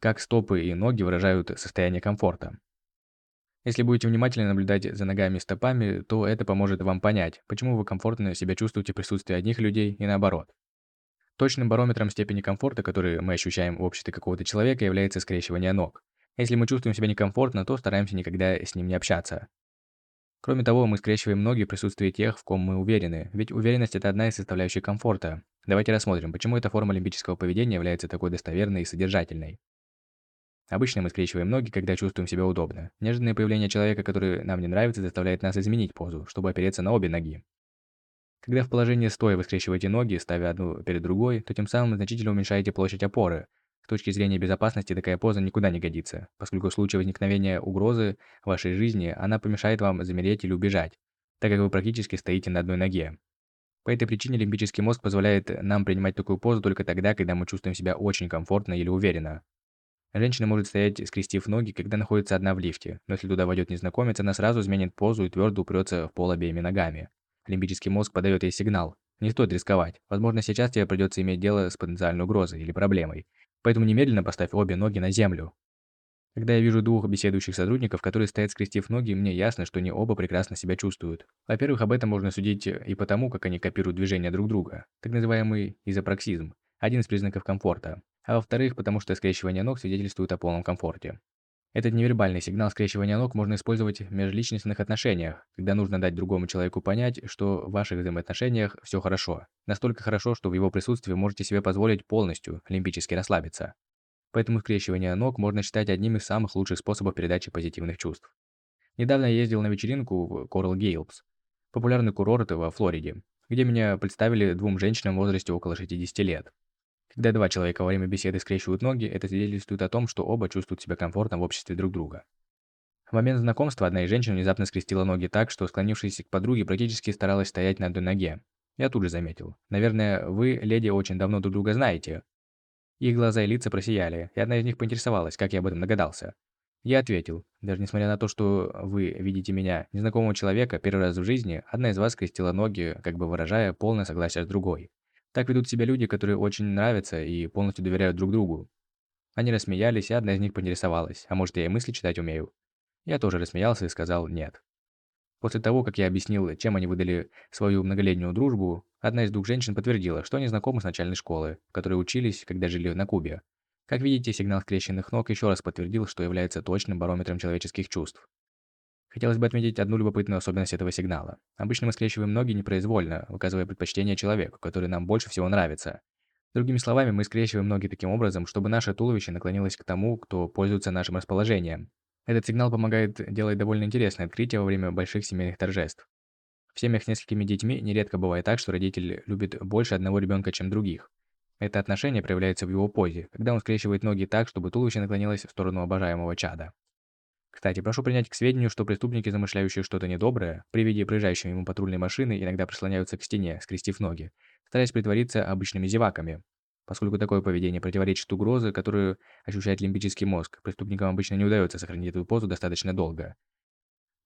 как стопы и ноги выражают состояние комфорта. Если будете внимательно наблюдать за ногами и стопами, то это поможет вам понять, почему вы комфортно себя чувствуете в присутствии одних людей и наоборот. Точным барометром степени комфорта, который мы ощущаем в обществе какого-то человека, является скрещивание ног. Если мы чувствуем себя некомфортно, то стараемся никогда с ним не общаться. Кроме того, мы скрещиваем ноги в присутствии тех, в ком мы уверены, ведь уверенность – это одна из составляющих комфорта. Давайте рассмотрим, почему эта форма олимпического поведения является такой достоверной и содержательной. Обычно мы скрещиваем ноги, когда чувствуем себя удобно. Неожиданное появление человека, который нам не нравится, заставляет нас изменить позу, чтобы опереться на обе ноги. Когда в положении стоя вы скрещиваете ноги, ставя одну перед другой, то тем самым значительно уменьшаете площадь опоры. С точки зрения безопасности такая поза никуда не годится, поскольку в случае возникновения угрозы вашей жизни она помешает вам замереть или убежать, так как вы практически стоите на одной ноге. По этой причине лимбический мозг позволяет нам принимать такую позу только тогда, когда мы чувствуем себя очень комфортно или уверенно. Женщина может стоять, скрестив ноги, когда находится одна в лифте, но если туда войдет незнакомец, она сразу изменит позу и твердо упрется в пол обеими ногами. Лимбический мозг подает ей сигнал. Не стоит рисковать. Возможно, сейчас тебе придется иметь дело с потенциальной угрозой или проблемой. Поэтому немедленно поставь обе ноги на землю. Когда я вижу двух беседующих сотрудников, которые стоят скрестив ноги, мне ясно, что они оба прекрасно себя чувствуют. Во-первых, об этом можно судить и потому, как они копируют движения друг друга, так называемый изопроксизм, один из признаков комфорта а во-вторых, потому что скрещивание ног свидетельствует о полном комфорте. Этот невербальный сигнал скрещивания ног можно использовать в межличностных отношениях, когда нужно дать другому человеку понять, что в ваших взаимоотношениях все хорошо. Настолько хорошо, что в его присутствии можете себе позволить полностью олимпически расслабиться. Поэтому скрещивание ног можно считать одним из самых лучших способов передачи позитивных чувств. Недавно я ездил на вечеринку в Coral Gables, популярный курорт во Флориде, где меня представили двум женщинам в возрасте около 60 лет. Когда два человека во время беседы скрещивают ноги, это свидетельствует о том, что оба чувствуют себя комфортно в обществе друг друга. В момент знакомства одна из женщин внезапно скрестила ноги так, что склонившись к подруге практически старалась стоять на одной ноге. Я тут же заметил. Наверное, вы, леди, очень давно друг друга знаете. Их глаза и лица просияли, и одна из них поинтересовалась, как я об этом догадался. Я ответил, даже несмотря на то, что вы видите меня, незнакомого человека, первый раз в жизни, одна из вас скрестила ноги, как бы выражая полное согласие с другой. Так ведут себя люди, которые очень нравятся и полностью доверяют друг другу. Они рассмеялись, и одна из них поинтересовалась, а может я и мысли читать умею. Я тоже рассмеялся и сказал «нет». После того, как я объяснил, чем они выдали свою многолетнюю дружбу, одна из двух женщин подтвердила, что они знакомы с начальной школы, в которой учились, когда жили на Кубе. Как видите, сигнал скрещенных ног еще раз подтвердил, что является точным барометром человеческих чувств. Хотелось бы отметить одну любопытную особенность этого сигнала. Обычно мы скрещиваем ноги непроизвольно, указывая предпочтение человеку, который нам больше всего нравится. Другими словами, мы скрещиваем ноги таким образом, чтобы наше туловище наклонилось к тому, кто пользуется нашим расположением. Этот сигнал помогает делать довольно интересные открытия во время больших семейных торжеств. В семьях с несколькими детьми нередко бывает так, что родитель любит больше одного ребенка, чем других. Это отношение проявляется в его позе, когда он скрещивает ноги так, чтобы туловище наклонилось в сторону обожаемого чада. Кстати, прошу принять к сведению, что преступники, замышляющие что-то недоброе, при виде проезжающей мимо патрульной машины иногда прислоняются к стене, скрестив ноги, стараясь притвориться обычными зеваками. Поскольку такое поведение противоречит угрозе, которую ощущает лимбический мозг, преступникам обычно не удается сохранить эту позу достаточно долго.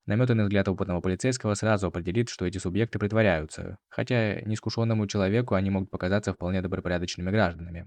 Наметанный взгляд опытного полицейского сразу определит, что эти субъекты притворяются, хотя неискушенному человеку они могут показаться вполне добропорядочными гражданами.